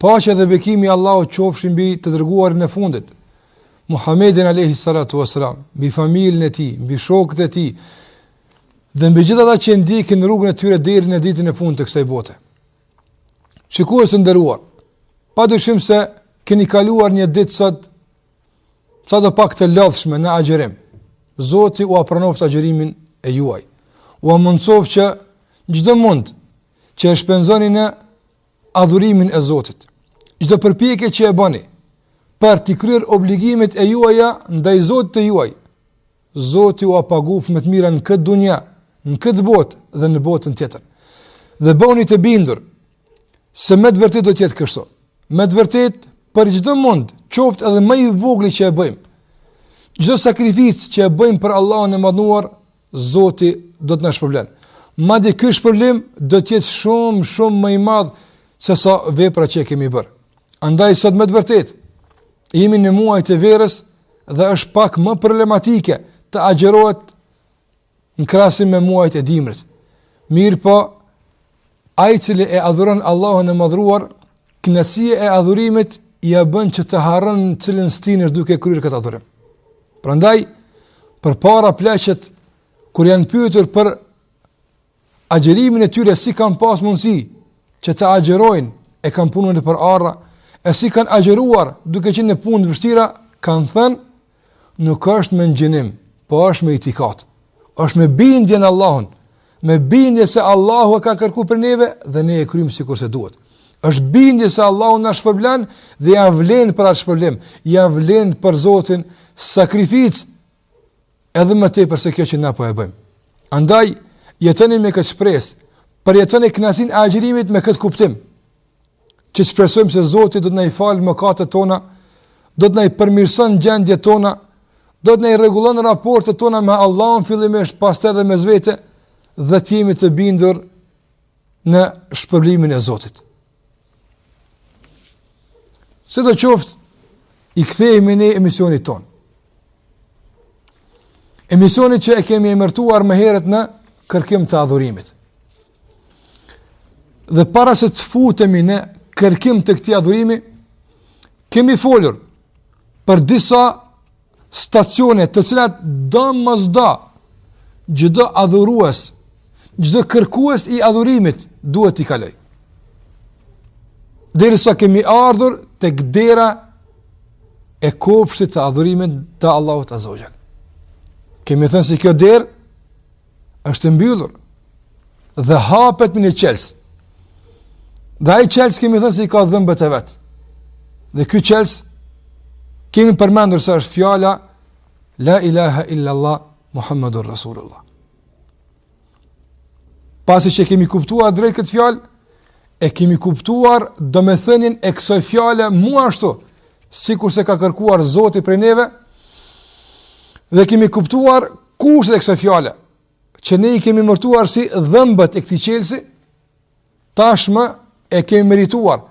Paqja dhe bekimi i Allahut qofshin mbi të dërguarin e fundit, Muhammedin alayhi salatu wasalam, mbi familjen e tij, mbi shokët e tij dhe mbi gjithë ata që ndjekin rrugën e tyre deri në ditën e fundit të kësaj bote. Shikues të nderuar, padyshim se keni kaluar një ditë sot sadopak të lodhshme në agjërim. Zoti ua pranoftë agjërimin e juaj. Ua mundësoftë që çdo mund që e shpenzoni në adhurimin e Zotit, çdo përpjekje që e bëni për t'i kryer obligimet e juaja ndaj Zotit të juaj, Zoti ua paguaftë me të mira në këtë dunja, në këtë botë dhe në botën tjetër. Dhe jini të bindur se me të vërtetë do të jetë kështu. Me të vërtetë për çdo mund, qoftë edhe më i vogli që e bëjmë, çdo sakrificë që e bëjmë për Allahun e madhëruar, Zoti do të na shpërblen. Madje ky shpërblim do të jetë shumë shumë më i madh se sa vepra që e kemi bërë. Andaj sot me të vërtet, jemi në muajt e verës dhe është pak më problematike të agjerohet në krahasim me muajt e dimrit. Mirëpo, Ai i cili e adhuron Allahun e Madhëruar, kënaqësia e adhurimit ia bën që të harron në cilën stinë është duke kryer këtë adhurim. Prandaj, përpara pleqet, kur janë pyetur për agjerimin e tyre, si kanë pas mundësi që të agjerojnë, e kanë punuar nëpër ara, e si kanë agjeruar duke qenë në punë të vështira, kanë thënë Nuk është me ngjinim, po është me itikat. Është me bindje në Allahun, me bindje se Allahu e ka kërkuar prej neve dhe ne e kryjmë sikurse duhet. Është bindje se Allahu na shpërblen dhe ja vlen për atë shpërblim, ja vlen për Zotin sakrificë edhe më tepër se kjo që na po e bëjmë. Andaj jetoni me këtë shpresë, përjetoni kënaqësinë e agjërimit me këtë kuptim. që shpresojmë se Zoti do të na i fal mëkatet tona, do të na i përmirëson gjendjet tona, do të na i rregullon raportet tona me Allahun fillimisht, pastaj edhe mes vete dhe të jemi të bindur në shpërblimin e Zotit. Sidoqoftë, i kthehemi emisionit tonë. Emisionit që e kemi emërtuar më herët në kërkim të adhurimit. Dhe para se të futemi në kërkim të këtij adhurimi, kemi folur për disa stacione të cilat domosdo çdo adhurues, çdo kërkues i adhurimit duhet t'i kalojë, derisa kemi ardhur tek dera e kopshtit të adhurimit të Allahut Azza wa Jall. Kemi thënë se kjo derë është e mbyllur dhe hapet me një çelës. Dhe ai çelës kemi thënë se i ka dhëmbët e vet. Dhe ky çelës kemi përmendur se është fjala la ilaha illa allah muhammedur rasulullah. Pasi që e kemi kuptuar drejt këtë fjalë, e kemi kuptuar domethënien e kësaj fjale mu ashtu, sikurse ka kërkuar Zoti prej neve, dhe e kemi kuptuar Kushtet e kësaj fjale, që ne i kemi emërtuar si dhëmbët e këtij çelësi, tashmë e kemi merituar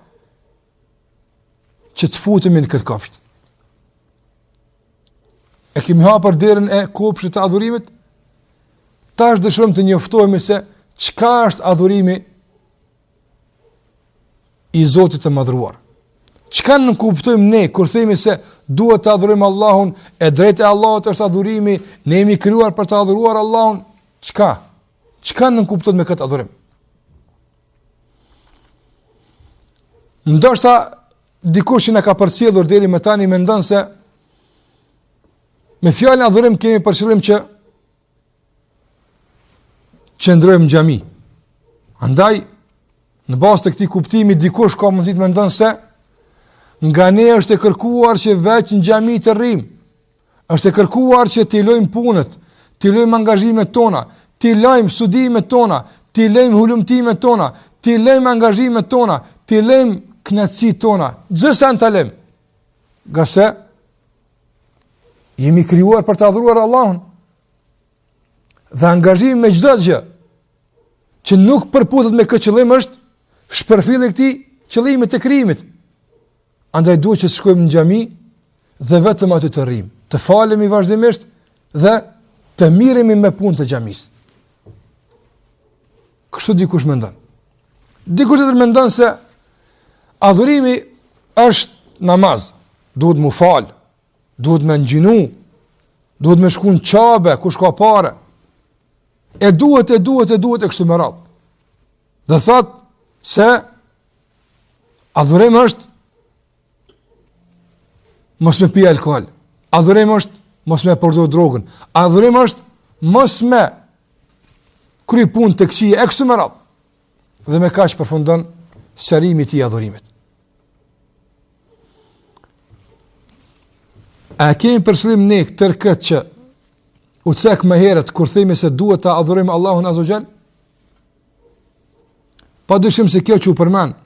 që të futemi në këtë kopsht. E kemi hapër derën e kopshtit të adhurimit, tash deshëm të njoftohemi se çka është adhurimi i Zotit të madhëruar. Çka nënkuptojmë ne, kur themi se duhet ta adhurojmë Allahun, e drejtë e Allahut është adhurimi, ne jemi krijuar për ta adhuruar Allahun, çka? Çka nënkuptojmë me këtë adhurim? Ndoshta dikush që na ka përcjellur deri më tani mendon se me fjalën adhurim kemi për qëllim që qëndrojmë në xhami. Andaj në bazë të këtij kuptimi dikush ka mundësi të mendon se nga ne është e kërkuar që veç në xhami të rrimë. Është e kërkuar që t'i lëmë punët, t'i lëmë angazhimet tona, t'i lëmë studimet tona, t'i lëmë hulumtimet tona, t'i lëmë angazhimet tona, t'i lëmë kënaqësitë tona. Gjithçka ta lëmë. Ngase Jemi krijuar për ta adhuruar Allahun. Dhe angazhimi me çdo gjë që nuk përputhet me këtë qëllim është shpërfillje e këtij qëllimit të krijimit. Andaj duhet që të shkojmë në xhami dhe vetëm aty të rrimë, të falemi vazhdimisht dhe të merremi me punë të xhamisë. Kështu dikush mendon. Dikush tjetër mendon se adhurimi është namaz. Duhet m'u fal, duhet me ngjinu, duhet me shku në Qabe, kush ka pare. E duhet, e duhet, e duhet, e kështu me radhë. Dhe thotë se adhurim është mos me pi alkohol, adhurim është mos me përdor drogën, adhurim është mos me kry punë të këqija, e kështu me radhë. Dhe me kaq përfundon sqarimi i tij adhurimit. A kemi përshkrim në tërë këtë që u cek më herët kur themi se duhet të adhurojmë Allahun Azze ue Xhel? Pa dyshim se kjo që u përmend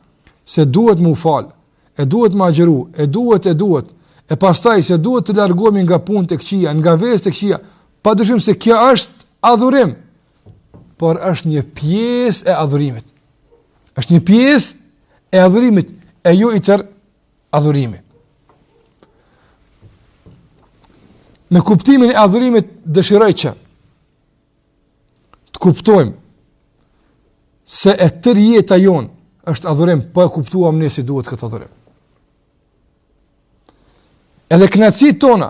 se duhet me u fal, e duhet me agjëru, e duhet e duhet, e pastaj se duhet të largohemi nga punët e këqija, nga veset e këqija, pa dyshim se kjo është adhurim, por është një pjesë e adhurimit. Është një pjesë e adhurimit, e jo i tërë adhurimi. Me kuptimin e adhurimit dëshiroj që të kuptojmë se e tërë jeta jonë është adhurim, po e kuptuam ne si duhet këtë adhurim. Edhe kënaqësitë tona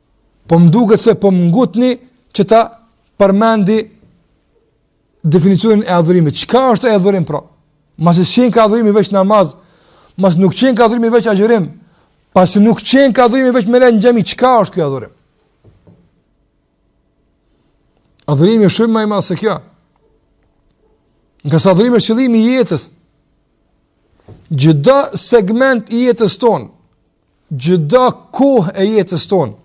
Po më duket se po më ngutni që ta përmendi definicionin e adhurimit. Çka është adhurimi, pra? Masi s'qenka adhurimi veç namaz, masi nuk qenka adhurimi veç agjërim, pasi nuk qenka adhurimi veç me hi në xhami, çka është ky adhurim? Adhurimi është shumë ma i madh se kjo. Ngase adhurimi është qëllimi i jetës, çdo segment i jetës tonë, Çdo kohë e jetës tonë,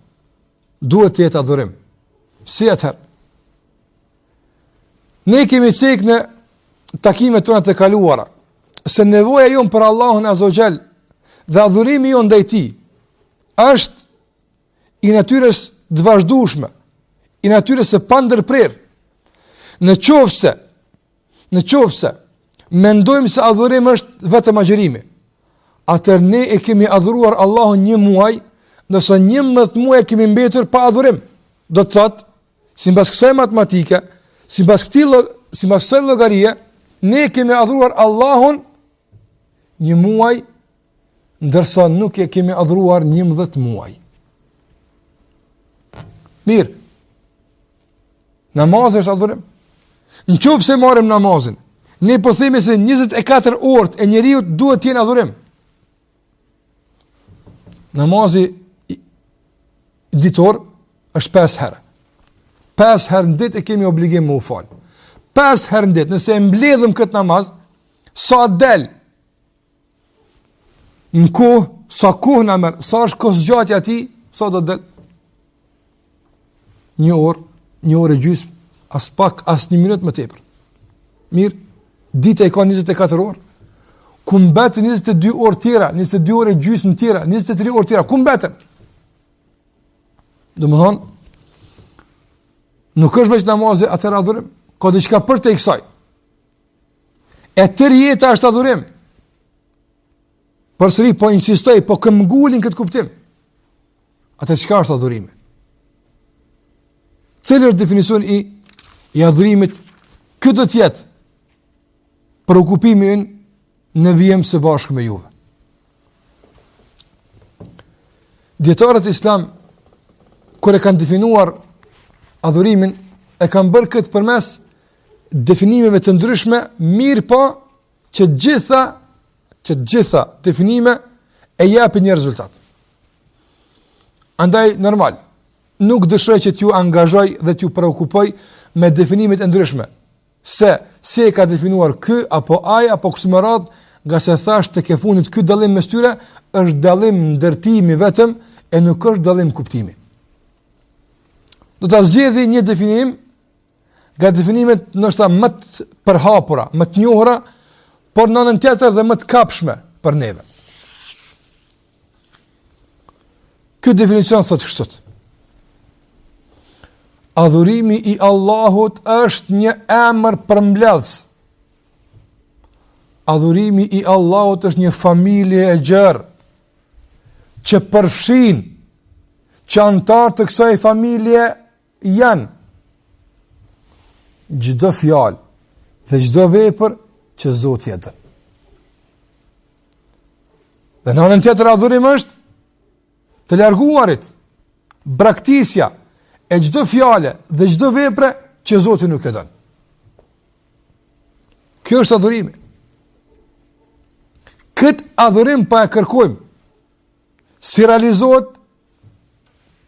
duhet të jetë adhurim. Si atëherë? Ne kemi cek në takimet tona të kaluara, se nevoja jonë për Allahun Azze ue Xhel dhe adhurimi jonë ndaj tij, është i natyrës së vazhdueshme, i natyrës së pandërprerë, në qoftë se Në qoftë se mendojmë se adhurim është vetëm agjërimi, atëherë ne e kemi adhuruar Allahun një muaj, ndërsa njëmbëdhjetë muaj kemi mbetur pa adhurim. Do të thotë, simbas kësaj matematike, simbas këtij, simbas kësaj llogarie, ne e kemi adhuruar Allahun një muaj ndërsa nuk e kemi adhuruar 11 muaj. Mirë, namazi është adhurim. Në qoftë se marrim namazin, ne po themi se 24 orët e njeriut duhet të jenë adhurim. Namazi ditor është 5 herë. 5 herë në ditë e kemi obligim me u fal. 5 herë në ditë, nëse e mbledhim këtë namaz, sa del, Në kohë, sa kohë na merr, sa është kohëzgjatja e tij, sa do del një orë, një orë e gjysë, as pak, as një minutë më tepër. Mirë, dita i ka 24 orë, ku mbetën 22 orë tjera, 22 orë e gjysmë tjera, 23 orë tjera, ku mbetën? Domethënë, nuk është veç namazi atëherë adhurim, ka diçka përtej kësaj, E tërë jeta është adhurim. Përsëri, po insistoj, po këmbëngul në këtë kuptim. Atëherë çka është adhurimi? Cili është definicioni i adhurimit? Ky do të jetë preokupimi ynë në vijim së bashkë me juve. Dijetarët islamë, kur e kanë definuar adhurimin, e kanë bërë këtë përmes definimeve të ndryshme, mirëpo që të gjitha, që të gjitha definimet japin një rezultat. Andaj, normal, nuk dëshiroj që t'ju angazhoj dhe t'ju preokupoj me definimet e ndryshme, se si e ka definuar ky, apo ai, apo kështu me radhë, ngase thashë tek e fundit ky dallim mes tyre, është dallim ndërtimi vetëm, e nuk është dallim kuptimi. Do ta zgjedhi një definim, nga definimet ndoshta më të përhapura, më të njohura, por në anën tjetër dhe më të kapshme për neve. Ky definicion thotë kështu. Adhurimi i Allahut është një emër përmbledhës. Adhurimi i Allahut është një familje e gjerë që përfshin që anëtarë të kësaj familje Janë çdo fjalë dhe çdo vepër që Zoti e don. Dhe në anën tjetër adhurim është të larguarit, braktisja e çdo fjale dhe çdo vepre që Zoti nuk e don. Kjo është adhurimi. Këtë adhurim po e kërkojmë Si realizohet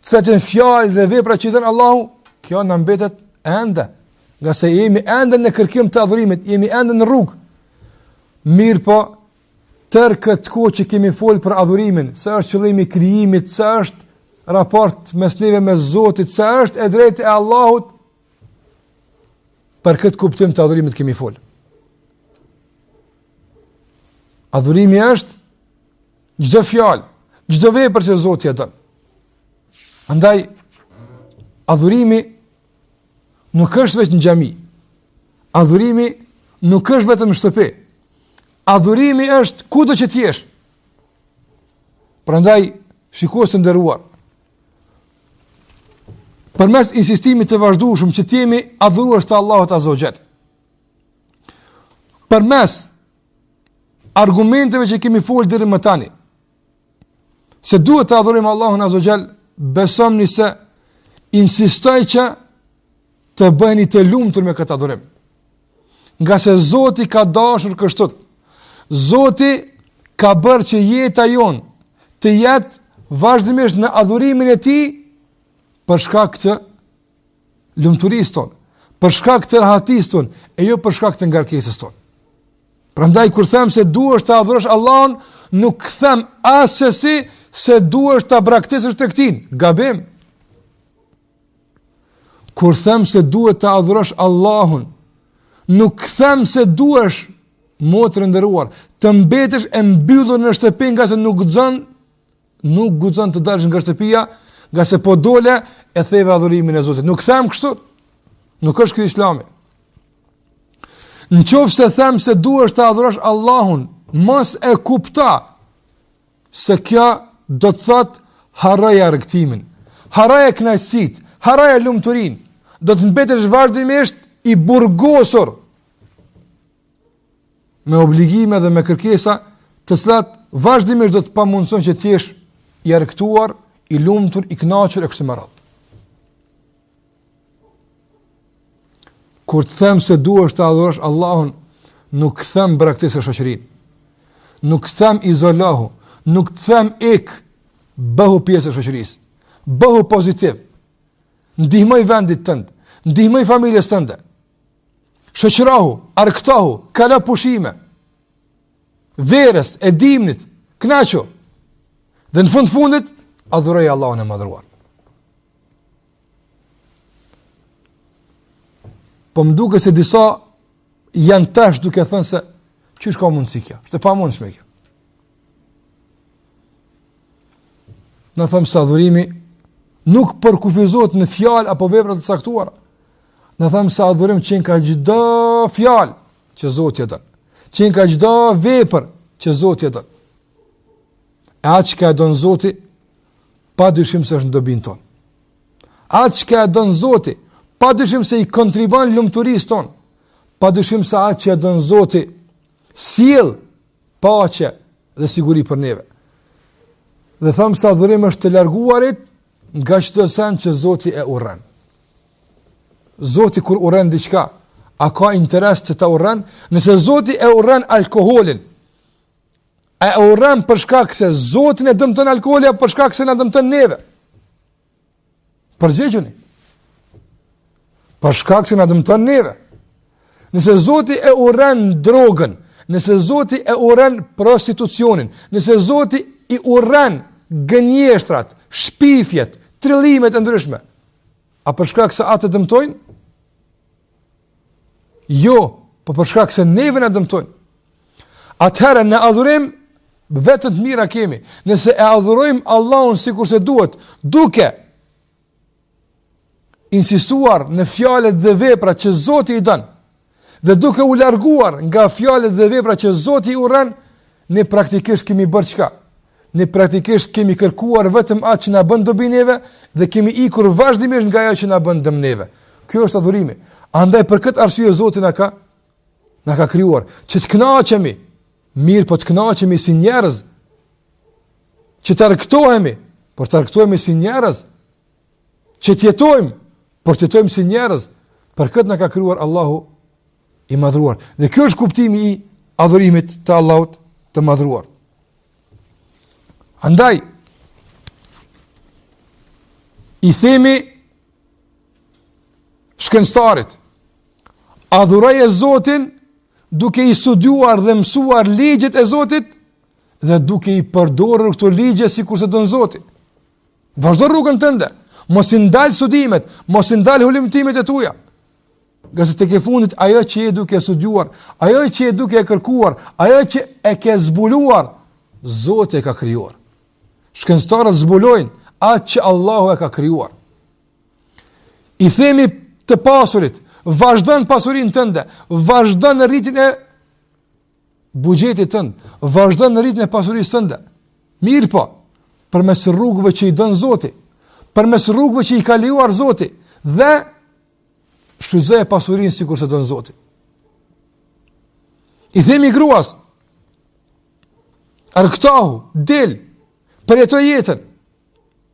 cilat janë fjalë dhe vepra që i don Allahu, kjo na mbetet ende, ngase jemi ende në kërkim të adhurimit, jemi ende në rrugë, mirëpo, tërë këtë kohë që kemi folë për adhurimin, se është qëllimi i krijimit, se është raport mes neve me Zotit, se është e drejtë e Allahut, për këtë kuptim të adhurimit kemi folë. Adhurimi është Çdo fjalë, çdo vepër që Zoti e don. Prandaj adhurimi nuk është vetëm në xhami. Adhurimi nuk është vetëm në shtëpi. Adhurimi është kudo që të jesh. Prandaj shikues të nderuar. Përmes insistimit të vazhdueshëm që të jemi adhurues të Allahut Azza wa Jall. Përmes argumenteve që kemi folë deri më tani, se duhet të adhurojmë Allahun azze ue xhel, besomëni se insistoj që të bëheni të lumtur me këtë adhurim. Ngase Zoti ka dashur kështu, Zoti ka bërë që jeta jonë të jetë vazhdimisht në adhurimin e tij, për shkak të lumturisë tonë, për shkak të rahatisë tonë, e jo për shkak të ngarkesës tonë. Prandaj kur them se duhesh të adhurosh Allahun, nuk them asesi se duhesh ta braktisësh tregtinë. Gabim. Kur them se duhet të adhurosh Allahun, nuk them se duhesh motër e nderuar, të mbetesh e mbyllur në shtëpi ngase nuk guxon Nuk guxon të dalësh nga shtëpia, ngase po dole e theve adhurimin e Zotit. Nuk them kështu. Nuk është ky Islami. Në qoftë se them se duhesh të adhurosh Allahun, mos e kupto se kjo do të thotë harroje argëtimin, harroji kënaqësitë, harroje lumturinë, do të mbetesh vazhdimisht i burgosur me obligime dhe me kërkesa, të cilat vazhdimisht do të pamundësojnë që të jesh i argëtuar, i lumtur, i kënaqur e kështu me radhë. Kur të them se duhesh të adhurosh Allahun, nuk them braktise shoqërinë. Nuk them izolohu, nuk them ik, bëhu pjesë e shoqërisë. Bëhu pozitiv. Ndihmoj vendit tënd, ndihmoj familjes tënde. Shoqërohu, argëtohu, kalo pushime. Verës e dimrit, kënaqu. Dhe në fund të fundit adhuroje Allahun e madhëruar. Po më duket se disa janë tash duke thënë se qysh ka mundësi kjo, është e pamundshme kjo. Ne thamë se adhurimi nuk përkufizohet në fjalë apo vepra të caktuara. Ne thamë se adhurim qenka çdo fjalë që Zoti e don. Qenka çdo vepër që Zoti e don. E atë çka e don Zoti, pa dyshim se është në dobinë tonë. Atë çka e don Zoti, pa dyshim se i kontribon lumturisë tonë. Pa dyshim se atë që e don Zoti, sjell paqe dhe siguri për neve. Dhe thamë se adhurim është të larguarit nga çdo send që Zoti e urren. Zoti kur urren diçka, a ka interes që ta urren? Nëse Zoti e urren alkoholin, a e urren për shkak se Zotin e dëmton alkoholi, a për shkak se na dëmton neve. Përgjegjuni. Për shkak se na dëmton neve. Nëse Zoti e urren drogën, nëse Zoti e urren prostitucionin, nëse Zoti i urren gënjeshtrat, shpifjet, trillimet e ndryshme, a për shkak se atë dëmtojnë? Jo, po për shkak se neve na dëmtojnë. Atëherë në adhurim vetëm të mira kemi. Nëse e adhurojmë Allahun sikurse duhet, duke insistuar në fjalët dhe veprat që Zoti i don, dhe duke u larguar nga fjalët dhe veprat që Zoti i urren, ne praktikisht kemi bërë çka? Ne praktikisht kemi kërkuar vetëm atë që na bën dobi neve dhe kemi ikur vazhdimisht nga ajo që na bën dëm neve. Kjo është adhurimi. Andaj për këtë arsye Zoti na ka na ka krijuar që të kënaqemi, mirëpo të kënaqemi si njerëz. Që të argëtohemi, por të argëtohemi si njerëz. Që të jetojmë, por të jetojmë si njerëz. Për këtë na ka krijuar Allahu i madhëruar. Dhe kjo është kuptimi i adhurimit të Allahut të madhëruar. Andaj, i themi shkencëtarit, adhuroje Zotin duke i studiuar dhe mësuar ligjet e Zotit dhe duke i përdorur këto ligje sikurse don Zoti. Vazhdo rrugën tënde, mos i ndal studimet, mos i ndal hulumtimet e tuja. Ngase tekefundit, ajo që je duke studiuar, ajo që je duke e kërkuar, ajo që e ke zbuluar, Zoti e ka krijuar. Shkencëtarët zbulojnë atë që Allahu e ka krijuar. I themi të pasurit, vazhdon pasurinë tënde, vazhdon rritjen e buxhetit tënd, vazhdon rritjen e pasurisë tënde. Mirëpo, përmes rrugëve që i don Zoti, përmes rrugëve që i ka lejuar Zoti, dhe Shfrytëzoje pasurinë sikurse don Zoti. I themi gruas, argëtohu, del, përjetoje jetën,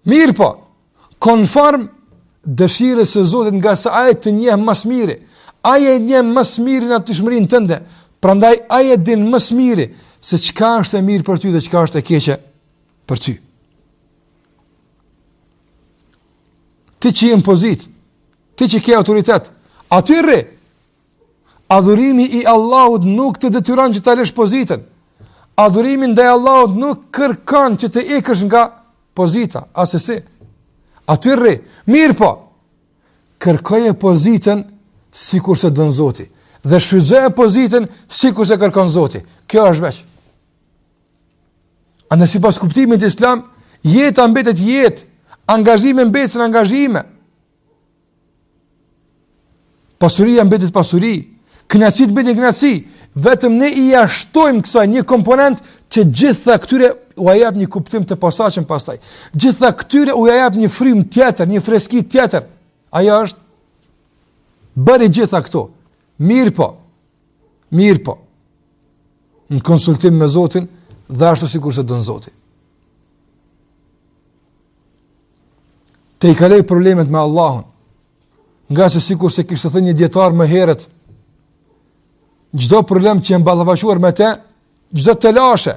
mirëpo, konform dëshirës së Zotit ngase ai të njeh ma së miri, ai e njeh ma së miri natyrshmërinë tënde, prandaj ai e din ma së miri se çka është e mirë për ty dhe çka është e keqe për ty. Ti që je në pozitë, ti që ke autoritet, aty rri. Adhurimi i Allahut nuk të detyron që ta lësh pozitën. Adhurimi ndaj Allahut nuk kërkon që të ikësh nga pozita, asesi. Aty rri. Mirëpo kërkoje pozitën sikurse don Zoti dhe shfrytëzoje pozitën sikurse kërkon Zoti. Kjo është veç. Andaj sipas kuptimit islam, jeta mbetet jetë, angazhimet mbeten angazhime, pasuria mbetet pasuri, kënaqësitë mbeten kënaqësi, vetëm ne ia shtojmë kësaj një komponent që gjitha këtyre ua jap një kuptim të posaçëm pastaj. Gjitha këtyre ua jap një frymë tjetër, një freski tjetër. Ajo është bëri gjitha këto. Mirëpo, Mirëpo në konsultim me Zotin dhe ashtu sikurse don Zoti. T'i kaloj problemet me Allahun. Ngase sikurse kishte thënë një dijetar më herët, çdo problem që jam ballafaquar me të, çdo telashe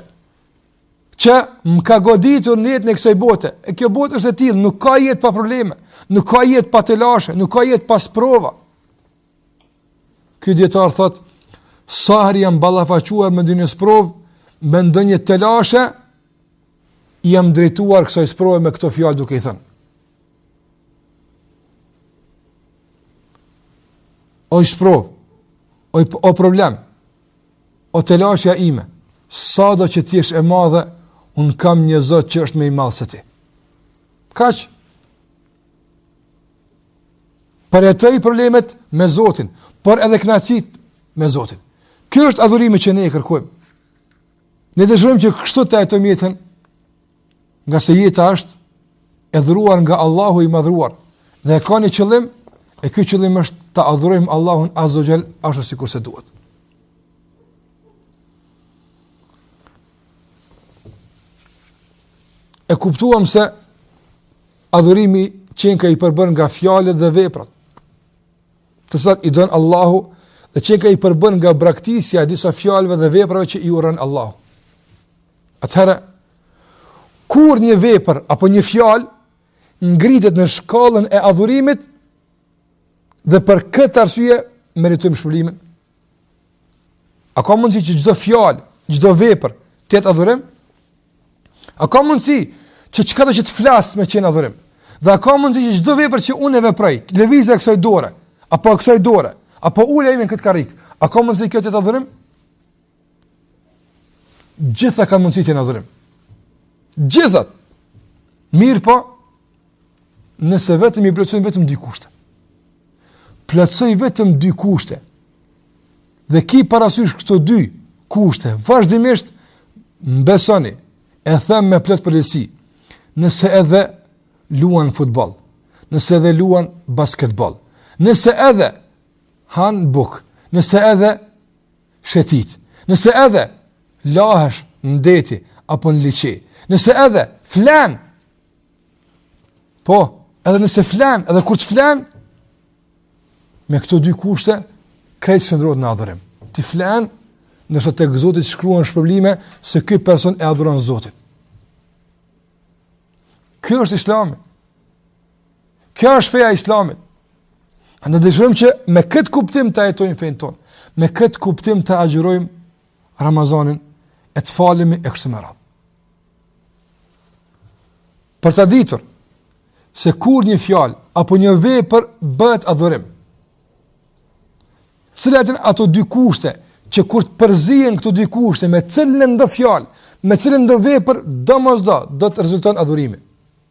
që më ka goditur në jetën e kësaj bote. E kjo botë është e tillë, nuk ka jetë pa probleme, nuk ka jetë pa telashe, nuk ka jetë pa sprova. Ky dijetar thotë, sa herë jam ballafaquar me ndonjë sprovë, me ndonjë telashe, jam drejtuar kësaj sprove me këto fjalë duke i thënë. Oj sprovë, o problem, o telashja ime, sado që t'jesh e madhe, unë kam një zot që është më i madh se ti. Kaq, Përjetoji problemet me Zotin, por edhe kënaqësitë me Zotin. Ky është adhurimi që ne e kërkojmë. Ne dëshirojmë që kështu ta jetojmë jetën, ngase jeta është e dhuruar nga Allahu i madhëruar dhe e ka një qëllim, e ky qëllim është ta adhurojmë Allahun azze ue xhel ashtu sikurse duhet. E kuptuam se Adhurimi qenka i përbërë nga fjalët dhe veprat, të cilat i don Allahu dhe qenka i përbërë nga braktisja e disa fjalëve dhe veprave që i urren Allahu. Atëherë kur një vepër apo një fjalë ngritet në shkallën e adhurimit dhe për këtë arsye meritojmë shpërblimin, A ka mundësi që çdo fjalë, çdo vepër të jetë adhurim? A ka mundësi që çkado që të flas me qenë adhurim? Dhe a ka mundësi që çdo vepër që unë e veproj, lëvizja e kësaj dore, apo e kësaj dore, apo ulja ime në këtë karrige, a ka mundësi kjo të jetë adhurim? Gjitha ka mundësi të jenë adhurim. Gjithat. Mirëpo, Nëse vetëm i plotëson vetëm dy kushte. Plotësoj vetëm dy kushte. Dhe ki parasysh këto dy kushte, vazhdimisht më besoni, e them me plot përgjegjësi. Nëse edhe luan futboll, nëse edhe luan basketboll, nëse edhe han bukë, nëse edhe shetit, nëse edhe lahesh në det apo në liqe, nëse edhe flen Po, edhe nëse flen, edhe kur ti flen, me këto dy kushte, krejt shndërrohet në adhurim. Ti flen, ndërsa tek Zoti t'shkruan shpërblime, se ky person e adhuron Zotin. Kjo është islami. Kjo është feja e islamit. Ne dëshirojmë që me këtë kuptim ta jetojmë fenë tonë, me këtë kuptim ta agjërojmë Ramazanin, e të falemi e kështu me radhë. Për ta ditur se kur një fjalë apo një vepër bëhet adhurim. Cilat janë ato dy kushte që kur të përzihen këto dy kushte me cilëndo fjalë, me cilëndo vepër, domosdo do të rezulton adhurimi.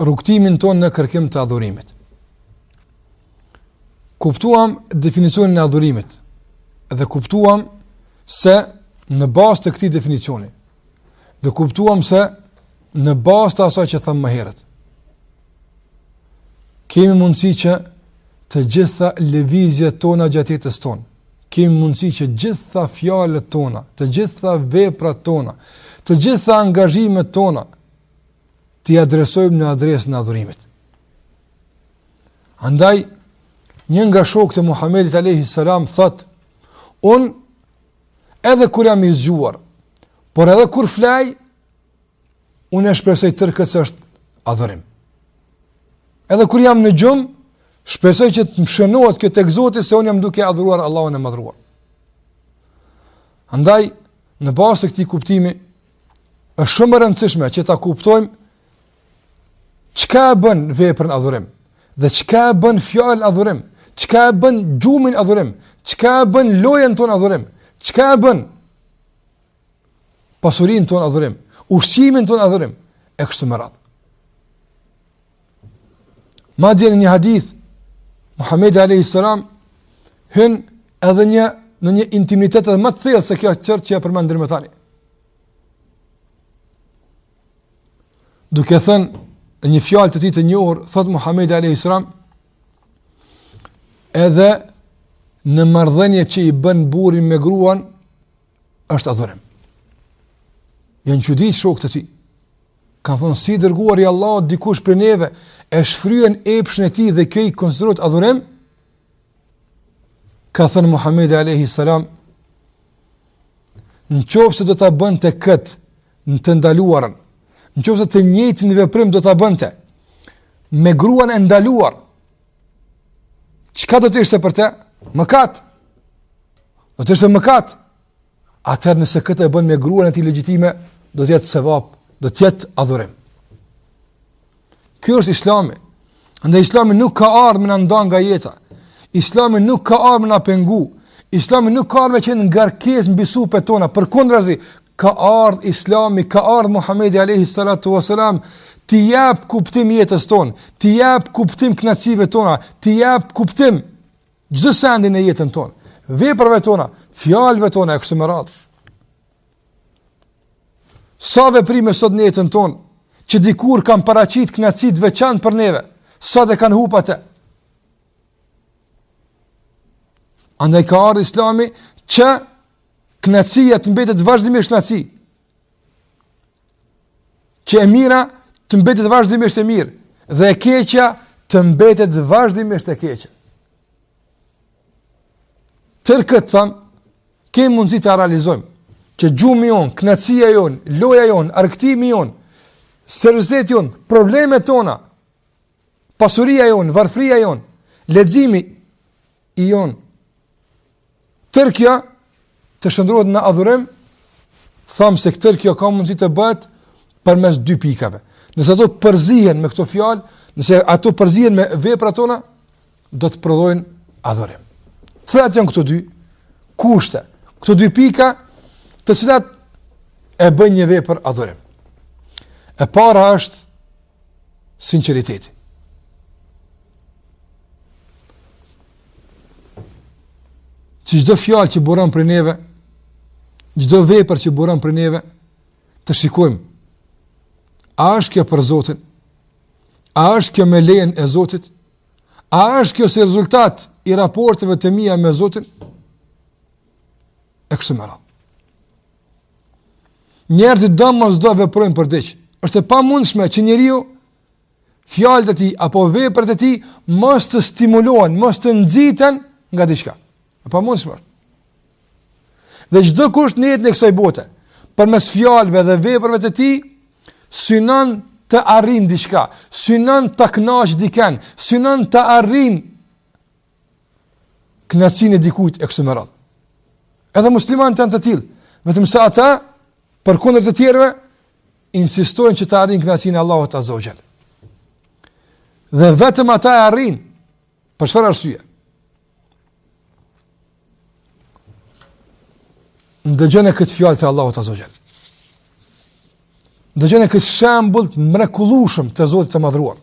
rrugëtimin tonë në kërkim të adhurimit. Kuptuam definicionin e adhurimit dhe kuptuam se në bazë të këtij definicioni dhe kuptuam se në bazë të asaj që thamë më herët kemi mundësi që të gjitha lëvizjet tona gjatë jetës tonë kemi mundësi që gjitha fjalët tona, të gjitha veprat tona, të gjitha angazhimet tona t'i adresojmë në adresën e adhurimit. Andaj, një nga shokët e Muhammedit Alejhi Selam thotë, unë edhe kur jam i zgjuar, por edhe kur flaj, unë e shpresoj tërë këtë se është adhurim. Edhe kur jam në gjumë, shpresoj që të më shënohet kjo tek Zoti se unë jam duke adhuruar Allahun e madhëruar. Andaj, në bazë të këtij kuptimi, Është shumë e rëndësishme që ta kuptojmë çka e bën veprën adhurim dhe çka e bën fjalën adhurim, çka e bën gjumin adhurim, çka e bën lojën tonë adhurim, çka e bën pasurinë tonë adhurim, ushqimin tonë adhurim e kështu me radhë. Madje në një hadith, Muhamedi a.s. hyn edhe në një intimitet edhe më të thellë se kjo që e përmenda deri më tani. Duke thënë një fjalë të tij të njohur, thotë Muhamedi alejhi selam, edhe në marrëdhënie që i bën burri me gruan është adhurim. Janë çudit shokët e tij. Kanë thënë si i dërguar i Allahut dikush prej neve e shfryen epshin e tij dhe kjo i konsiderohet adhurim? Ka thënë Muhamedi alayhi salam në qofë se do ta bënte këtë në të ndaluarën, në qofë se të njëjtin veprim do ta bënte me gruan e ndaluar, çka do të ishte për te? Mëkat. Do të ishte mëkat. atëherë nëse këtë e bën me gruan e tij legjitime, do të jetë sevap, do të jetë adhurim. Kjo është Islami. Andaj Islami nuk ka ardh me na nda nga jeta. Islami nuk ka ardh me na pengu. Islami nuk ka ardh me qenë ngarkesë mbi supet tona, përkundrazi, ka ardh Islami, ka ardh Muhamedi alayhi salatu wasalam t'i jap kuptim jetës tonë, t'i jap kuptim kënaqësive tona, t'i jap kuptim Çdo sendi në jetën tonë, veprave tona, fjalëve tona e kështu me radhë. Sa veprime sot në jetën tonë që dikur kanë paraqit kënaqësi të veçantë për neve, sot e kanë hup atë. Andaj ka ardh Islami që kënaqësia të mbetet vazhdimisht kënaqësi, Që e mira të mbetet vazhdimisht e mirë dhe e keqja të mbetet vazhdimisht e keqe. Tërë këtë thamë, kemë mundësi ta realizojmë, që gjumi jonë, kënaqësia jonë, loja jonë, argëtimi jonë, serioziteti jonë, problemet tona, Pasuria jonë, varfria jonë, leximi jonë, tërë kjo të shndërrohet në adhurim, thamë se tërë kjo ka mundësi të bëhet përmes dy pikave. Nëse ato përzihen me këto fjalë, nëse ato përzihen me vepra tona, do të prodhojnë adhurim. Cilat janë këto dy kushte, këto dy pika të cilat e bëjnë një vepër adhurim. E para është sinqeriteti. Që çdo fjalë që buron prej neve, çdo vepër që buron prej neve, të shikojmë, a është kjo për Zotin, a është kjo me lejen e Zotit, a është kjo si rezultat i raporteve të mia me Zotin, E kështu me radhë. Njerëzit do mos do veprojnë për diç. Është e pamundshme që njeriu fjalët e tij apo veprat e tij mos të stimulohen, mos të nxiten nga diçka. E pamundshme. Dhe çdo kush në jetën e kësaj bote, përmes fjalëve dhe veprave të tij, synon të arrin diçka, synon ta kënaqë dikën, synon të arrin kënaqësinë e dikujt e kështu me radhë. Edhe muslimanët janë të tillë, vetëm se ata përkundër të tjerëve insistojnë që ta arrijnë kënaqësinë e Allahut azze ue xhel. Dhe vetëm ata e arrijnë. Për çfarë arsye? Ndëgjone këtë fjalë të Allahut azze ue xhel. Ndëgjone këtë shembull të mrekullushëm të Zotit të madhëruar.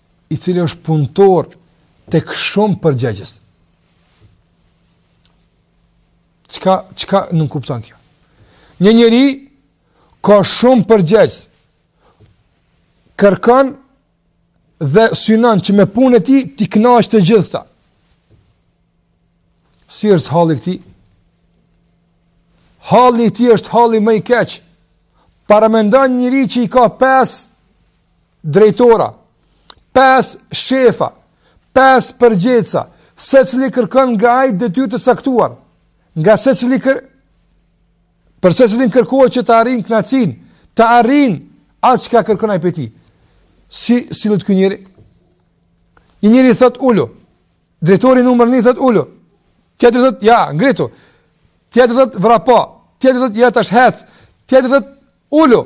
i cili është punëtor tek shumë përgjegjës. Çka, çka nënkupton kjo? Një njeri ka shumë përgjegjës, kërkon dhe synan që me punën e tij t'i knaq të gjithë këta. Si është halli i këtij? Halli i tij është halli më i keq. Paramendo një njeri që i ka pesë drejtora, pesë shefa, pesë përgjegjësa, secili kërkon nga ai detyrë të caktuar, nga secili kër për secilin kërkohet që ta arrijë kënaqësinë, ta arrijë atë çka kërkon ai prej tij. Si si do të ky njeri? Një njeri thot ulu. Drejtori numër 1 thot ulu. Tjetri thot jo, ngritu. Tjetri thot vrapo. Tjetri thot jo tash hec. Tjetri thot ulu.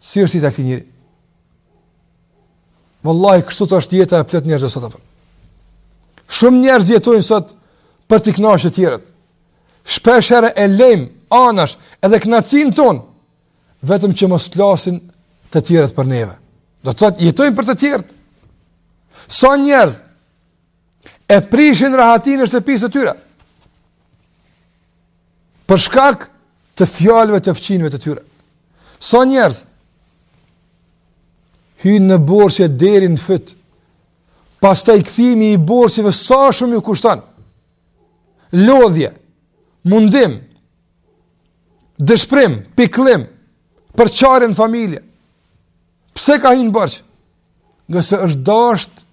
Si është jeta e këtij njeri? Vallahi kështu të është jeta e plot njerëzve sot apo. Shumë njerëz jetojnë sot për t'i kënaqur të tjerët. Shpesh herë e lëjmë anash edhe kënaqësinë tonë vetëm që mos flasin të tjerët për neve. Do të thotë jetojmë për të tjerët. Sa njerëz e prishin rahatin e shtëpisë së tyre, për shkak të fjalëve të fqinjëve të tyre. Sa njerëz hyjnë në borxhe deri në fyt. Pastaj kthimi i borxheve sa shumë ju kushton. Lodhje, mundim, dëshpërim, pikëllim, përçarje n'familje. Pse ka hyrë në borxh? Ngase është dashur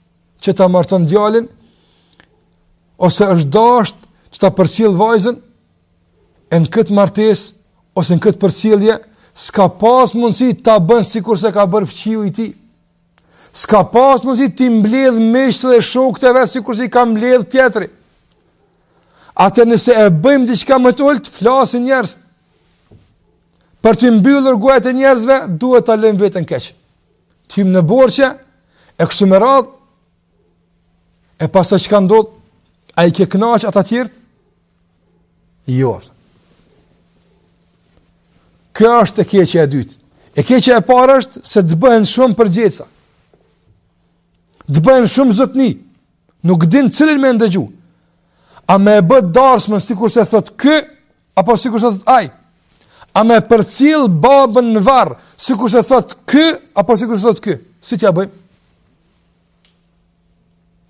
që ta marton djalin ose është dashur që ta përcjell vajzën e në këtë martesë ose në këtë përcjellje s'ka pas mundësi ta bën sikurse ka bërë fqiu i tij. S'ka pas mundësi t'i mbledh miqtë dhe shokët e vet sikurse i ka mbledh tjetri. Atë nëse e bëjmë diçka më të ulët, flasin njerëz. Për t'i mbyllur gojat e njerëzve, duhet ta lëmë veten keq. Të hyjmë në borxhe e kështu me radhë. E pastaj çka ndodh, a i ke kënaq ata të tjerët? Jo. Kjo është e keqja e dytë. E keqja e parë është se të bëhen shumë përgjegjësa. Të bëhen shumë zotni. Nuk din cilin me ndëgju. A me e bë darsmën sikur se thot ky Apo sikur se thot ai, a me përcjell babën në varr, sikur se thot ky, apo sikur se thot ky. Si t'ja bëjmë?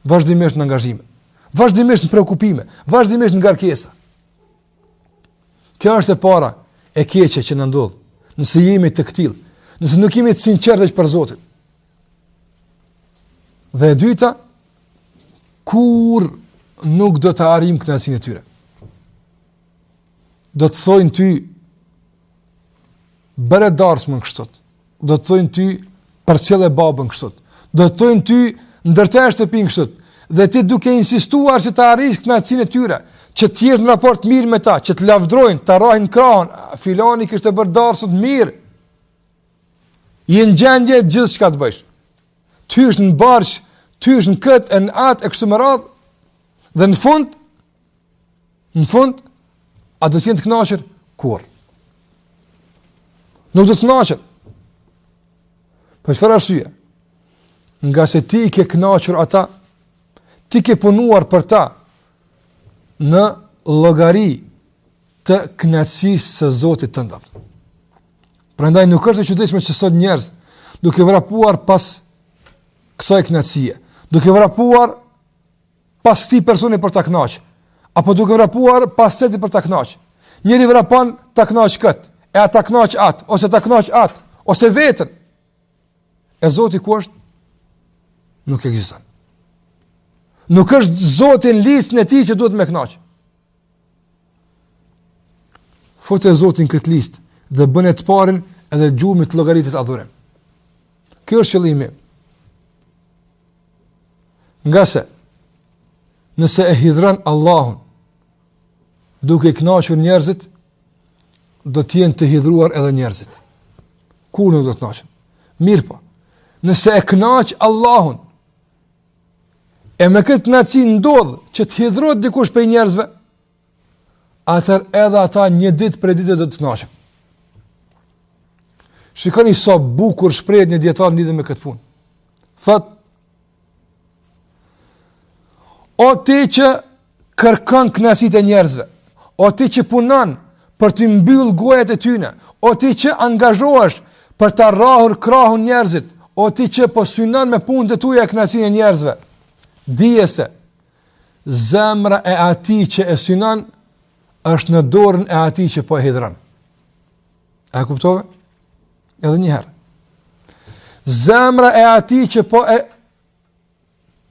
Vazhdimisht në angazhime, vazhdimisht në preokupime, vazhdimisht në ngarkesa. Kjo është e para e keqe që na ndodh. Nëse jemi të këtill, nëse nuk jemi të sinqertë për Zotin, Dhe e dyta, kurrë nuk do ta arrijmë kënaqësinë e tyre. Do të thojnë ty bëre darsmën kështu. Do të thojnë ty përcjelle babën kështu. Do të thojnë ty ndërtoe shtëpinë kështu. Dhe ti duke insistuar që ta arrish kënaqësinë e tyre, që të jesh në raport mirë me ta, që të lavdrojnë, ta rrahin krahun, filani kishte bërë darsmën mirë. Je në gjendje gjithçka të bëjsh. Të hysh në borxh, të hysh në këtë, e në atë, e kështu me radhë, dhe në fund, në fund, a do t'jen të knaqur? Kurrë. Nuk do të knaqen. Për çfarë arsye, ngase ti i ke knaqur ata, ti ke punuar për ta, në llogari, të kënaqësisë së Zotit tënd. Prandaj nuk është e çuditshme që sot njerëz duke vrapuar pas kësaj kënaqësie, duke vrapuar pas këtij personi për ta kënaqë, apo duke vrapuar pas veti për ta kënaqë. Njëri vrapon ta kënaqë kët, e a ta kënaqë at, ose ta kënaqë at, ose vetën. E Zoti ku është? Nuk ekziston. Nuk është Zoti në listën e tij që duhet me kënaqë. Fute Zotin këtë listë dhe bëne të parin edhe gjumi të llogaritet adhurim. Ky është qëllimi. Ngase, nëse e hidhëron Allahun, duke i knaqur njerëzit, do të jenë të hidhruar edhe njerëzit. Kurrë nuk do të knaqen. Mirëpo, nëse e knaq Allahun, E me këtë knaqësi ndodhë që të hidhrohet dikush prej njerëzve, atëherë edhe ata një dit prej dite do të knaqen. Shikoni sa bukur shprehet një djetar lidhur me këtë punë. Thot, o ti që Kërkon kënaqësitë e njerëzve. O ti që punon për të mbyllë gojat e tyne, o ti që angazhohesh për ta rrahur krahun njerëzit, o ti që po synon me punët e tua kënaqësinë e njerëzve, dije se zemra e atij që e synon është në dorën e atij që po e hidhron. A kuptove? Edhe një herë. Zemra e atij që po e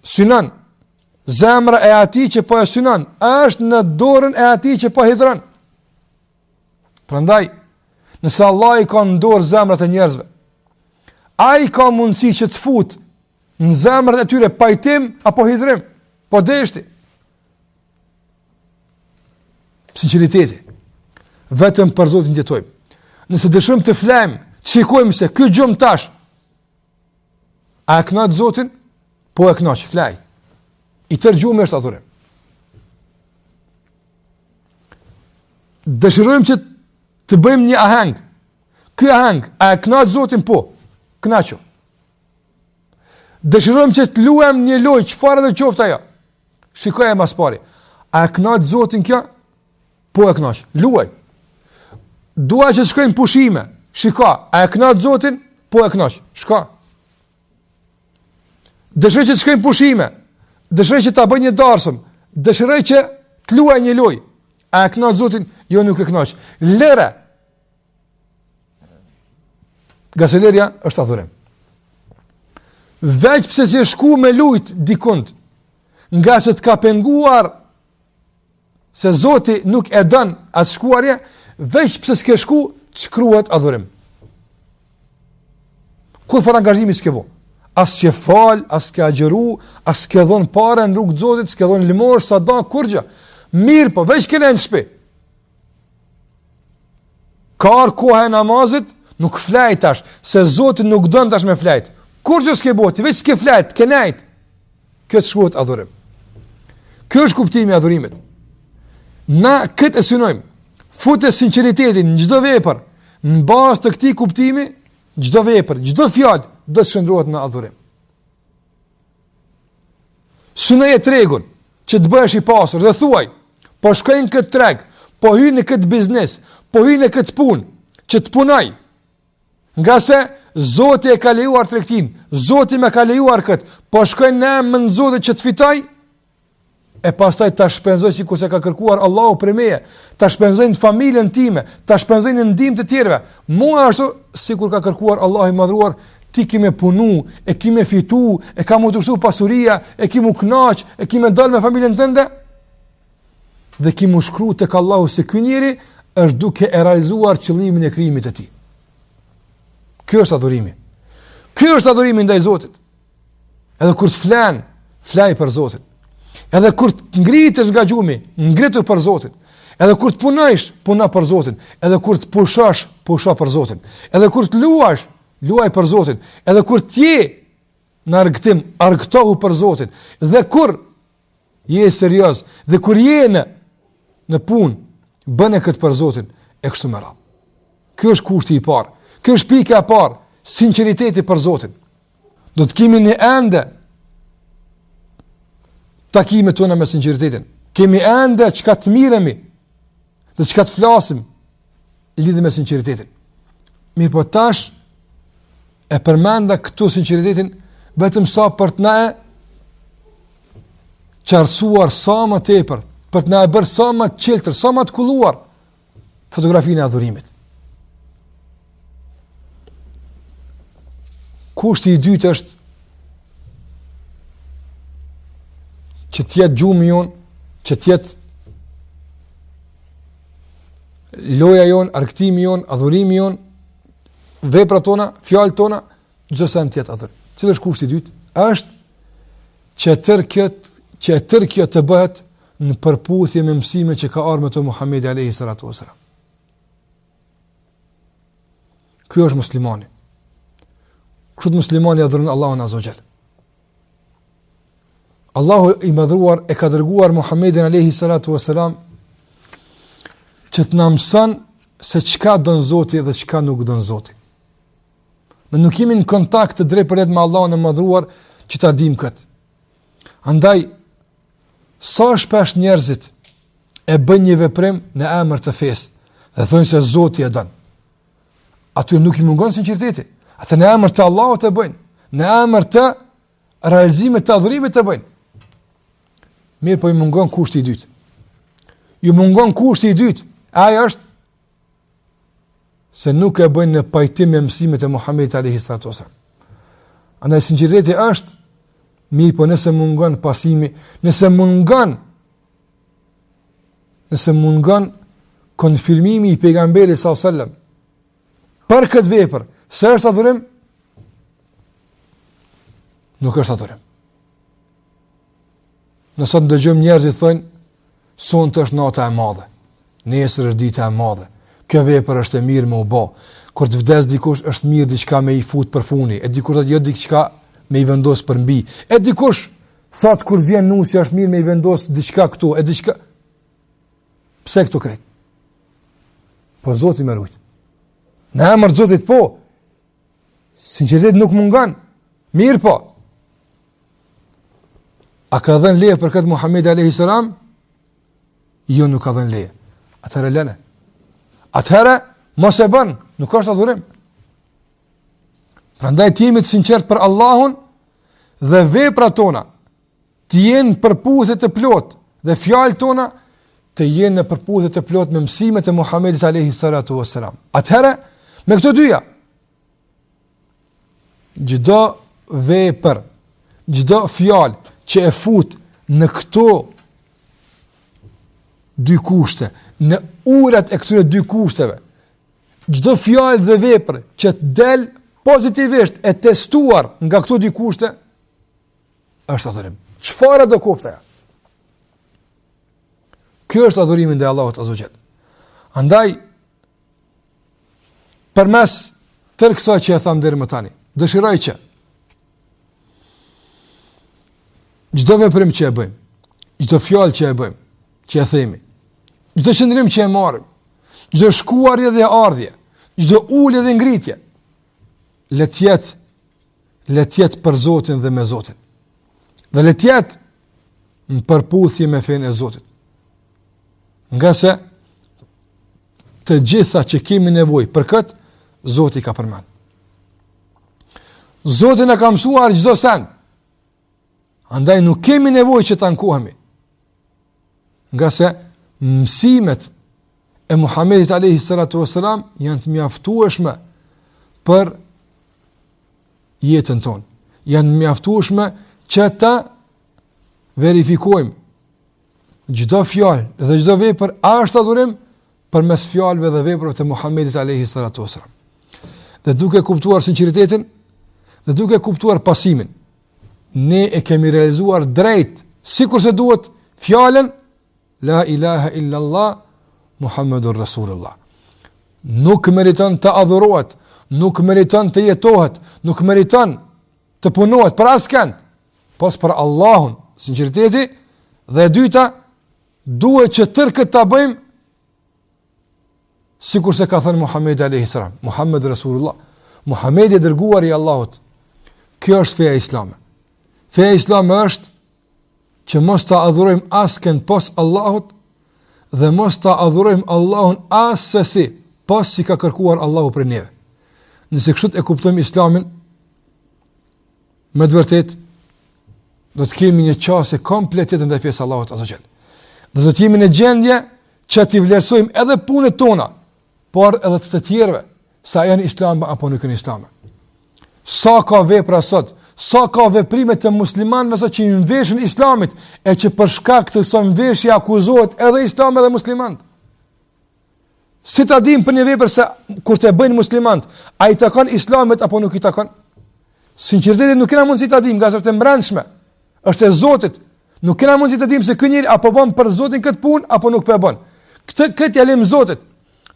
Synon. Zemra e atij që po e synon është në dorën e atij që po e hidhron. Prandaj, nëse Allahi ka në dorë zemrat e njerëzve, ai ka mundësi që të futë në zemrat e tyre pajtim apo hidhrim, po deshti. Sinceriteti. Vetëm për Zotin jetojmë. Nëse dëshirojmë të flajmë, të shikojmë se ky gjumë tash A e kënaq Zotin? Po e kënaq, flej. I tërë gjumi është adhurim. Dëshirojmë që të bëjmë një aheng. Ky aheng, a e kënaq Zotin? Po, kënaqu. Dëshirojmë që të luajmë një lojë, çfarëdo qoftë ajo. Shikoje ma së pari. A e kënaq Zotin kjo? Po e kënaq, luaj. Dua që të shkoj në pushime. Shiko, a e kënaq Zotin? Po e kënaq. Shko. Dëshiroj që të shkoj në pushime. Dëshiroj që ta bëj një dasëm. Dëshiroj që të luaj një lojë. A e kënaq Zotin? Jo, nuk e kënaq. Lëre. Kjo lënia është adhurim. Veç pse s'ke shku me lujt dikund, ngase të ka penguar se Zoti nuk e don atë shkuarje, veç pse s'ke shku, të shkruhet adhurim. Kurrfarë angazhimi s'ke bo? As ke falë, as ke agjeru, as ke dhon pare në rrugë të Zotit, s'ke dhon lëmoshë, sadaka, kurrgjë. Mirëpo, veç ke nejt në shpi. Ka ardhë koha e namazit, nuk flej tash, se Zoti nuk don tash me flejt. Kurrgjë s'ke bo, ti veç s'ke flejt, ke nejt. Kjo të shkruhet adhurim. Ky është kuptimi i adhurimit. Na këtë e synojmë. Fute sinqeritetin në çdo vepër, në bazë të këtij kuptimi, çdo vepër, çdo fjalë, do të shndërrohet në adhurim. Synoje tregun, që të bëhesh i pasur dhe thuaj, po shkoj në këtë treg, po hyj në këtë biznes, po hyj në këtë punë, që të punoj, Ngase Zoti e ka lejuar tregtinë, Zoti më ka lejuar kët, po shkoj në emër të Zotit që të fitoj e pastaj ta shpenzoj sikur se ka kërkuar Allahu për meje, ta shpenzoj në familjen time, ta shpenzoj në ndihmë të tjerëve. Mu ashtu sikur ka kërkuar Allahu i madhruar, ti ki me punu, e kimë me fitu, e ka m'u shtu pasuria, e ki me u kënaq, e ki me dal me familjen tënde. dhe ki m'u shkru tek Allahu se ky njeri është duke e realizuar qëllimin e krijimit të tij. Kjo është adhurimi. Kjo është adhurimi ndaj Zotit. Edhe kur të flen, flej për Zotin. Edhe kur të ngritesh nga gjumi, ngritu për Zotin. Edhe kur të punosh, puno për Zotin. Edhe kur të pushosh, pusho për Zotin. Edhe kur të luash, luaj për Zotin. Edhe kur të je në argëtim, argëtohu për Zotin. Dhe kur Je serioz dhe kur je në në punë, bëne këtë për Zotin e kështu me radhë. Ky është kushti i parë. Kjo është pika e parë, sinqeriteti për Zotin. Do të kemi ne ende takimet tona me sinqeritetin. Kemi ende çka të miremi Dhe çka të flasim lidhur me sinqeritetin. Mirëpo tash, e përmenda këtu sinqeritetin, vetëm sa për të na e qarësuar sa më tepër, për të na e bërë sa më të çiltër, sa më të kulluar, fotografinë e adhurimit. Kushti i dytë është që të jetë gjumi jonë, që të jetë loja jonë, argëtimi jonë, adhurimi jonë, veprat tona, fjalët tona, çdo send të jetë adhurim. Cili është kushti i dytë? është që e tërë kjo, që e tërë kjo të bëhet në përputhje me mësimet që ka ardhë me to Muhammedi a.s. Ky është muslimani. Kështu muslimani e adhuron Allahun azze ve xhel. Allahu i madhruar e ka dërguar Muhammedin alayhi salatu wasalam që të na mësojë se çka don Zoti dhe çka nuk don Zoti. Ne nuk jemi në kontakt të drejtpërdrejtë me Allahun e madhruar që ta dimë këtë. Andaj, sa shpesh njerëzit e bëjnë një veprim në emër të fesë, dhe thonë se Zoti e don. Atyre nuk i mungon sinqeriteti. Ata në emër të Allahut e bëjnë, në emër të realizimit të adhurimit e bëjnë. Mirëpo i mungon kushti i dytë. Iu mungon kushti i dytë. Ai është se nuk e bëjnë në pajtim me mësimet e Muhamedit alayhi salatu wasallam. Andaj sinqeriteti është mirë, po nëse mungon pasimi, nëse mungon nëse mungon konfirmimi i pejgamberit sallallahu alajhi wasallam për këtë vepër, se është adhurim nuk është adhurim. Ne sot i dëgjojmë njerëzit thonë, sonte është nata e madhe, nesër është dita e madhe, kjo vepër është e mirë me u bo, kur të vdes dikush është mirë diçka me i fut përfuni, e dikush thotë jo diçka me i vendos përmbi, e dikush thotë kur të vjen nusja është mirë me i vendos diçka këtu, e diçka, pse këto krejt? Po Zoti me rujt. Në emër të Zotit po, Sinqeriteti nuk mungon. Mirëpo, a ka dhënë leje për këtë Muhammedi a.s. Jo nuk ka dhënë leje. Atëherë lene. Atëherë, mos e bën. Nuk është adhurim. Prandaj të jemi të sinqertë për Allahun dhe veprat tona. Të jenë përputhje të plotë dhe fjalët tona të jenë në përputhje të plotë me mësimet e Muhamedit alayhi salatu wasalam. Atëherë me këto dyja çdo vepër, çdo fjalë që e fut në këto dy kushte, në urat e këtyre dy kushteve, çdo fjalë dhe vepër që të del pozitivisht e testuar nga këto dy kushte, është adhurim. Çfarëdo qoftë. Kjo është adhurimi ndaj Allahut azza ue xhel. Andaj përmes tërë kësaj që e thamë deri më tani, dëshiroj që çdo veprim që e bëjmë, çdo fjalë që e bëjmë, që e themi, çdo qëndrim që e marrim, çdo shkuarje dhe ardhje, çdo ulje dhe ngritje, le të jetë le të jetë për Zotin dhe me Zotin. Dhe le të jetë në përputhje me fenë e Zotit. Ngase të gjitha që kemi nevojë për kët, Zoti ka përmend. Zoti na ka mësuar çdo send. Andaj nuk kemi nevojë që të ankohemi. Ngase mësimet e Muhammedit alejhi salatu ve selam janë të mjaftueshme për jetën tonë. Janë të mjaftueshme që ta verifikojmë Çdo fjalë dhe çdo vepër është adhurim përmes fjalëve dhe veprave të Muhamedit alayhi salatu wasallam. Dhe duke kuptuar sinqeritetin dhe duke kuptuar pasimin, ne e kemi realizuar drejt sikurse duhet fjalën la ilaha illa allah muhammedur rasulullah. Nuk meriton të adhurohet, nuk meriton të jetohet, nuk meriton të punohet për askënd Pos për Allahun, sinqeriteti dhe e dyta duhet që tërë këtë ta bëjmë sikurse ka thënë Muhamedi alayhis salam, Muhammed Rasulullah, Muhamedi i dërguar i Allahut. Kjo është feja islame. Feja islame është që mos ta adhurojmë askënd pos Allahut dhe mos ta adhurojmë Allahun asesi pos si ka kërkuar Allahu prej neve. Nëse kështu e kuptojmë Islamin, Me të vërtetë, do të kemi një qasje komplete ndaj fesë Allahut Azze ue xhel. Dhe do të jemi në gjendje që t'i vlerësojmë edhe punët tona, por edhe të të tjerve, sa janë islame apo nuk janë islame. Sa ka vepra sot, sa ka veprime të muslimanëve sot që i mveshen islamit, e që për shkak të kësaj mveshje akuzohet edhe islami dhe muslimanët. Si ta dimë për një vepër se kur ta bëjnë muslimanët, a i takon islamit apo nuk i takon? Sinqeritetin nuk kena mundësi ta dimë, ngase është e mbrendshme, është e Zotit. Nuk kena mundësi ta dimë se ky njeri a po bën për Zotin këtë punë apo nuk po e bën. Këtë këtë ja lëm Zotit.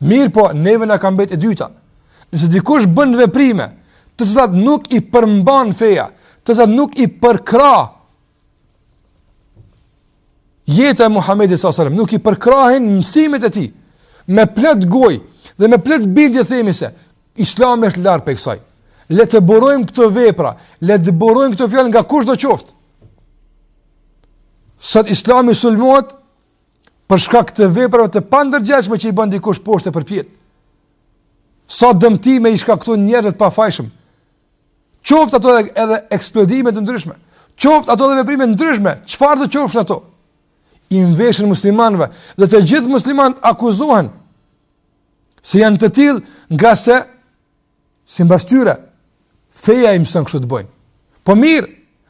Mirëpo, neve na ka mbet e dyta. Nëse dikush bën veprime, të cilat nuk i përmban feja, të cilat nuk i përkrah Jeta e Muhamedit sallallahu alajhi wasallam nuk i përkrahin mësimet e tij. Me plot gojë dhe me plot bindje themi se Islami është larg prej kësaj. Le të burojnë këto vepra, le të burojnë këto fjalë nga kushdo qoftë. Sot Islami sulmohet për shkak të veprave të pandërgjegjshme që i bën dikush poshtë e përpjetë. Sa dëmtime i shkakton njerëzit e pafajshëm. Qoftë ato edhe eksplodime të ndryshme, qoftë ato edhe veprime të ndryshme, çfarëdo qofshin ato? I mveshen muslimanëve dhe të gjithë muslimanët akuzohen se janë të tillë ngase simbas tyre feja i mëson kështu të bëjnë. Po mirë,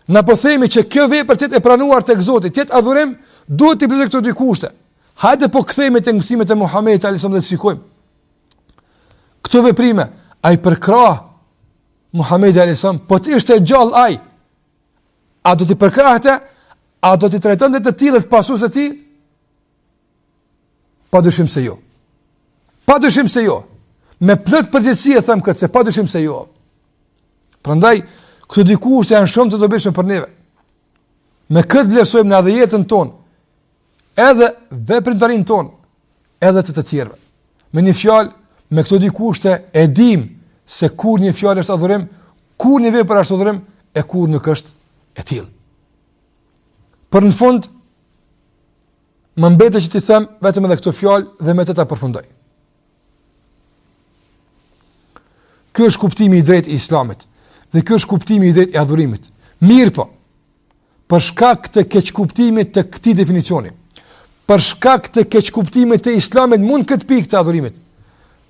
na po themi që kjo vepër të jetë e pranuar tek Zoti, të jetë adhurim, duhet t'i plotësojë këto dy kushte. Hajde po kthehemi te mësimet e Muhamedit alayhis dhe shikojmë. Këto veprime, a i përkrah Muhammedi alejhi selam, po të ishte gjallë ai, a do t'i përkrahte, a do t'i trajtonte të tillët pasues të tij? Pa dushim se jo. Pa dyshim se jo. Me plot përgjegjësi e them këtë se, pa dyshim se jo. Prandaj, këto dy kushte janë shumë të dobishme për neve. Me këtë vlerësojmë ne edhe jetën tonë, edhe veprimtarinë tonë, edhe të të tjerëve. Me një fjalë, me këto dy kushte e dimë se kur një fjalë është adhurim, kur një vepër është adhurim e kur nuk është e tillë. Për në fund më mbetet që t'i them vetëm edhe këto fjalë dhe me të ta përfundoj. Ky është kuptimi i drejtë i Islamit dhe ky është kuptimi i drejtë i adhurimit. Mirëpo, për shkak të keqkuptimit të këtij definicioni, për shkak të keqkuptimit të Islamit mu në këtë pikë të adhurimit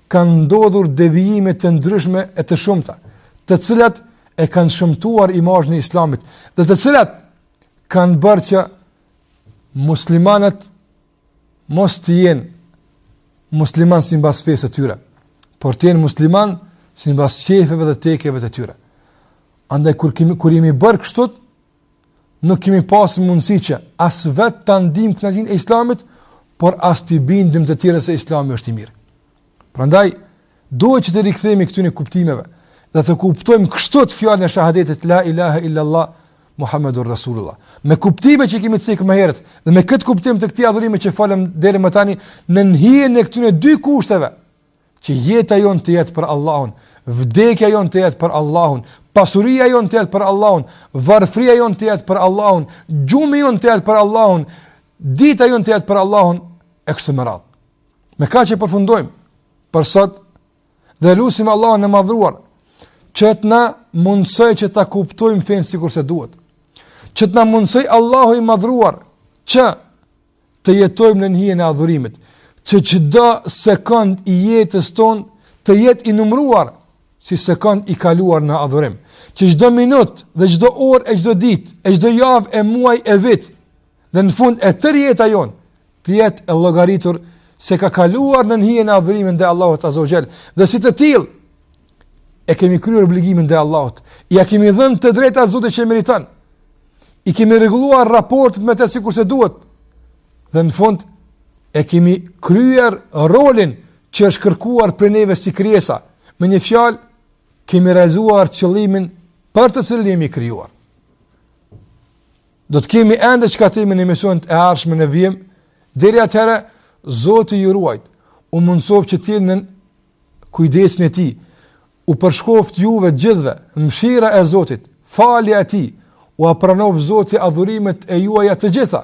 kanë ndodhur devijime të ndryshme e të shumta, të cilat e kanë shëmtuar imazhin e Islamit dhe të cilat kanë bërë që muslimanët mos të jenë muslimanë simbas fesë së tyre, por të jenë muslimanë simbas qefeve dhe tekeve të tyre. Andaj, kur, kemi, kur jemi bërë kështu, nuk kemi pasë mundësi që as vetë ta ndijmë kënaqësinë e islamit, por as t'i bindim të tjerët se islami është i mirë. Prandaj duhet që të rikthehemi këtyre kuptimeve dhe të kuptojmë kështu fjalën e shahadetit la ilaha illa allah muhammedur rasulullah. Me kuptimet që kemi cek më herët dhe me këtë kuptim të këtij adhurimi që folëm deri më tani nën hijen e këtyre dy kushteve që jeta jonë të jetë për Allahun, vdekja jonë të jetë për Allahun, pasuria jonë të jetë për Allahun, varfria jonë të jetë për Allahun, gjumi jonë të jetë për Allahun, dita jonë të jetë për Allahun, e kështu me radhë. Me kaq e përfundojmë për sot dhe lusim Allahun e madhëruar që të na mundësojë që ta kuptojmë fenë sikurse duhet. Që të na mundësojë Allahu i madhëruar që të jetojmë nën hijen e adhurimit, që çdo sekund i jetës tonë të jetë i numëruar si sekund i kaluar në adhurim, që çdo minutë dhe çdo orë e çdo ditë, e çdo javë e muaj e vit, dhe në fund e tërë jeta jonë të jetë e llogaritur se ka kaluar nën hijen e adhurimit ndaj Allahut Azza wa Jall dhe si të tillë, e kemi kryer obligimin ndaj Allahut. Ia kemi dhënë të drejtat Zotit që meriton. I kemi rregulluar raportet me të sikurse duhet. Dhe në fund e kemi kryer rolin që është kërkuar prej neve si krijesa. Me një fjalë kemi realizuar qëllimin për të cilin jemi krijuar. Do të kemi ende çka të themi në emisionet e ardhshme në vijim. Deri atëherë, Zoti ju ruajt. U mundësoftë që të jeni në kujdesin e tij. U përshkoftë juve të gjithëve, mëshira e Zotit, falja e tij. Ua pranoftë Zoti adhurimet e juaja të gjitha.